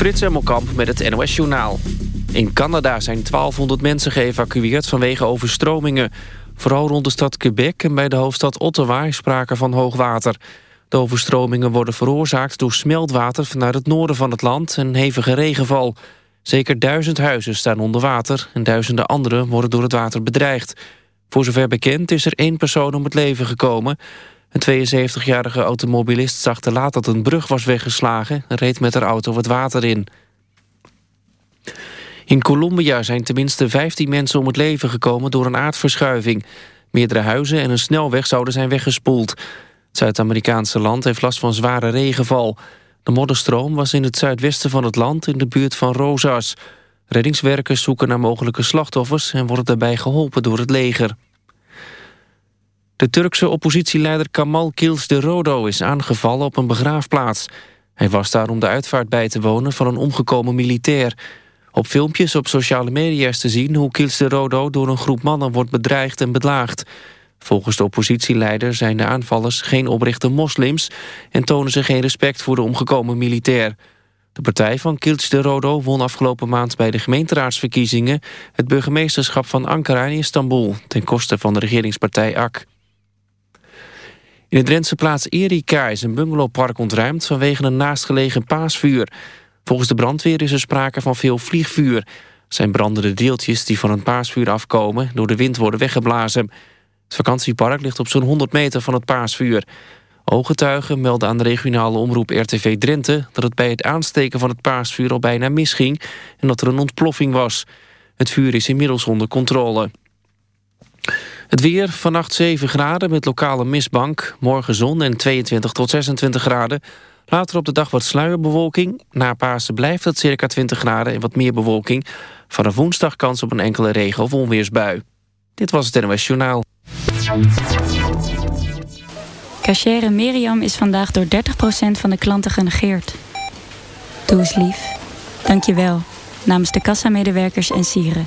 Frits Emmelkamp met het NOS Journaal. In Canada zijn 1200 mensen geëvacueerd vanwege overstromingen. Vooral rond de stad Quebec en bij de hoofdstad Ottawa is sprake van hoogwater. De overstromingen worden veroorzaakt door smeltwater vanuit het noorden van het land en hevige regenval. Zeker duizend huizen staan onder water en duizenden anderen worden door het water bedreigd. Voor zover bekend is er één persoon om het leven gekomen. Een 72-jarige automobilist zag te laat dat een brug was weggeslagen... en reed met haar auto het water in. In Colombia zijn tenminste 15 mensen om het leven gekomen door een aardverschuiving. Meerdere huizen en een snelweg zouden zijn weggespoeld. Het Zuid-Amerikaanse land heeft last van zware regenval. De modderstroom was in het zuidwesten van het land in de buurt van Rosas. Reddingswerkers zoeken naar mogelijke slachtoffers... en worden daarbij geholpen door het leger. De Turkse oppositieleider Kamal Rodo is aangevallen op een begraafplaats. Hij was daar om de uitvaart bij te wonen van een omgekomen militair. Op filmpjes op sociale media is te zien hoe Rodo door een groep mannen wordt bedreigd en bedlaagd. Volgens de oppositieleider zijn de aanvallers geen oprechte moslims... en tonen ze geen respect voor de omgekomen militair. De partij van Rodo won afgelopen maand bij de gemeenteraadsverkiezingen... het burgemeesterschap van Ankara in Istanbul... ten koste van de regeringspartij AK. In de Drentse plaats Erika is een bungalowpark ontruimd vanwege een naastgelegen paasvuur. Volgens de brandweer is er sprake van veel vliegvuur. Het zijn brandende deeltjes die van een paasvuur afkomen door de wind worden weggeblazen. Het vakantiepark ligt op zo'n 100 meter van het paasvuur. Ooggetuigen melden aan de regionale omroep RTV Drenthe... dat het bij het aansteken van het paasvuur al bijna misging... en dat er een ontploffing was. Het vuur is inmiddels onder controle. Het weer, vannacht 7 graden met lokale mistbank. Morgen zon en 22 tot 26 graden. Later op de dag wat sluierbewolking. Na Pasen blijft het circa 20 graden en wat meer bewolking. Vanaf woensdag kans op een enkele regen- of onweersbui. Dit was het NOS Journaal. Cachere Miriam is vandaag door 30% van de klanten genegeerd. Doe eens lief. Dank je wel. Namens de kassamedewerkers en sieren.